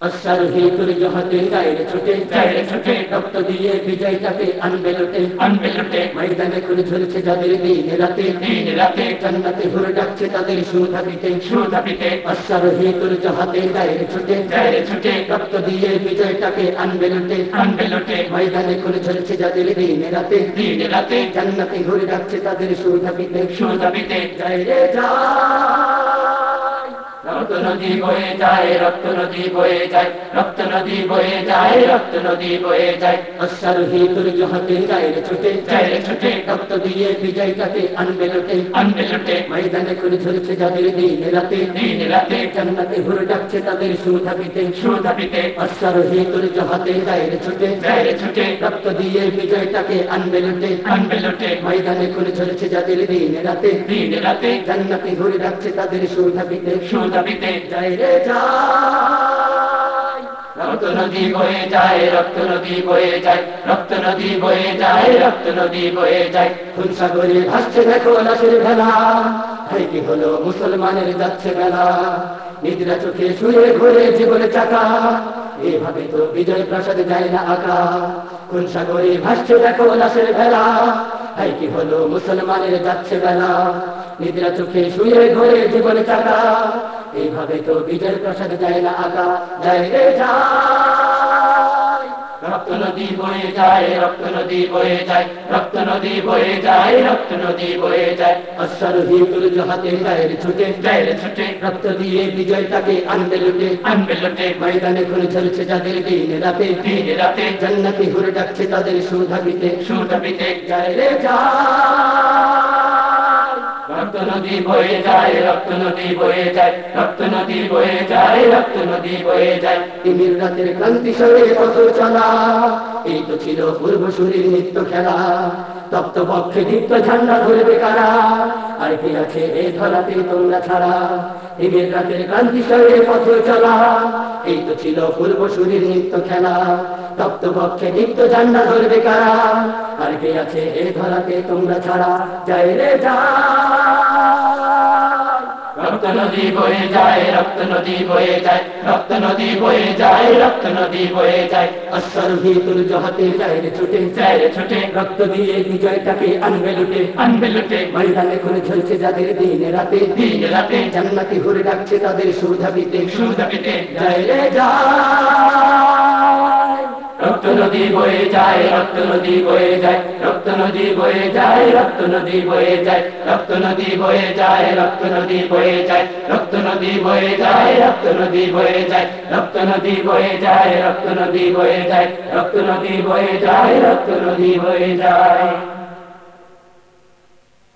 অশ্বারোহী তুর্য হাতে যায় রে ছুটে যায় ছুটে। রক্ত দিয়ে বিজয়টাকে আনবে লোটে, আনবে লুটে। ময়দানে করে ঝরছে যাদের দিন রাতে দিন রাতে। জান্নাতে ঘুরে ডাকছে তাদের সুধাবিতে সুধাবিতে অশ্বারোহী তুর্য হাতে যায় রে ছুটে যায় ছুটে রক্ত দিয়ে বিজয়টাকে আনবে লোটে, আনবে লুটে। ময়দানে করে ঝরছে যাদের দিন রাতে দিন রাতে। জান্নাতে ঘুরে ডাকছে তাদের সুধাবিতে সুধাবিতে যায় রে রক্ত নদী বয়ে যায় রক্ত নদী বয়ে যায় রক্ত নদী বয়ে যায় রক্ত নদী বয়ে যায়। অশ্বারোহী তুর্য হাতে যায়, ছুটে যায়, ছুটে রক্ত দিয়ে বিজয়টাকে আনবে লোটে, আনবে লুটে। ময়দানে করে ঝরছে যাদের দিন রাতে দিন রাতে। জান্নাতে ঘুরে ডাকছে তাদের সুধাবিতে সুধাবিতে অশ্বারোহী তুর্য হাতে যায়, ছুটে যায়, ছুটে রক্ত দিয়ে বিজয়টাকে আনবে লোটে, আনবে লুটে। ময়দানে করে ঝরছে যাদের দিন রাতে দিন রাতে। জান্নাতে ঘুরে ডাকছে তাদের সুধাবিতে সুধাবিতে যায় রে যায়। রক্ত নদী বয়ে যায়, রক্ত নদী বয়ে যায়, রক্ত নদী বয়ে যায়, রক্ত নদী বয়ে যায়। কোন সাগরে ভাসছে দেখো লাশের ভেলা কি হলো মুসলমানের যাচ্ছে বেলা নিদ্রা চোখে শুয়ে ঘুরে জীবনে চাকা, এভাবে তো বিজয় প্রাসাদ যায় না আকা। কোন সাগরে ভাসছে দেখো লাশের ভেলা ভাই কি হলো মুসলমানের যাচ্ছে বেলা নিদ্রা চোখে শুয়ে ঘুরে জীবনে চাকা এইভাবে তো বিজয় প্রাসাদ যায় না আকা যায় রে যায়। রক্ত নদী বয়ে যায়, রক্ত নদী বয়ে যায়, রক্ত নদী বয়ে যায়, রক্ত নদী বয়ে যায়। অশ্বারোহী তুর্য হাতে যায় রে, ছুটে যায় রে, ছুটে। রক্ত দিয়ে বিজয়টাকে আনবে লুটে আনবে লুটে। ময়দানে খুলে চলছে যাদের দিন রাতে দিন রাতে। জান্নাতি ঘুরে ডাকছে তাদের সুধাবিতে সুধাবিতে যায় রে যায়। নদী বয়ে যায়, রক্ত নদী বয়ে যায়, রক্ত নদী বয়ে যায়, রক্ত নদী বয়ে যায়। তিমির রাতের ক্রান্তি সরে কত চলা এই তো ছিল পূর্ব শরীর নিত্য খেলা। তপ্ত পক্ষে দীপ্ত ঝান্ডা ধরবে কারা? আর কি আছে এ ধরাতে তোমরা ছাড়া? তিমির রাতের ক্রান্তি সরে পথ চলা। এই তো ছিল পূর্ব শরীর নিত্য খেলা। তপ্ত পক্ষে দীপ্ত ঝান্ডা ধরবে কারা? আর কি আছে এ ধরাতে তোমরা ছাড়া? যায় রে যায় রক্ত নদী বয়ে যায়, রক্ত নদী বয়ে যায়, রক্ত নদী বয়ে যায়, রক্ত নদী বয়ে যায়। অশ্বারোহী তুর্য হাতে যায় ছুটে যায় ছুটে। রক্ত দিয়ে বিজয়টাকে আনবে লুটে আনবে লুটে। ময়দানে খুলে ঝলছে যাদের দিন রাতে দিন রাতে। জান্নাতি ঘুরে ডাকছে তাদের সুধাবিতে সুধাবিতে যায় রে, যায়। রক্ত নদী বয়ে যায়, রক্ত নদী বয়ে যায় রক্ত নদী বয়ে যায় রক্ত নদী বয়ে যায় রক্ত নদী বয়ে যায় রক্ত নদী বয়ে যায় রক্ত নদী বয়ে যায় রক্ত নদী বয়ে যায় রক্ত নদী বয়ে যায় রক্ত নদী বয়ে যায় রক্ত নদী বয়ে যায় রক্ত নদী বয়ে যায়